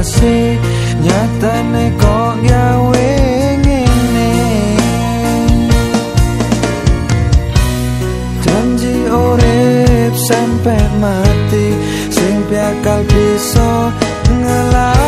kasih nyatane kok gawe ngene. Janji urip sampe mati sing bakal bisa ngelak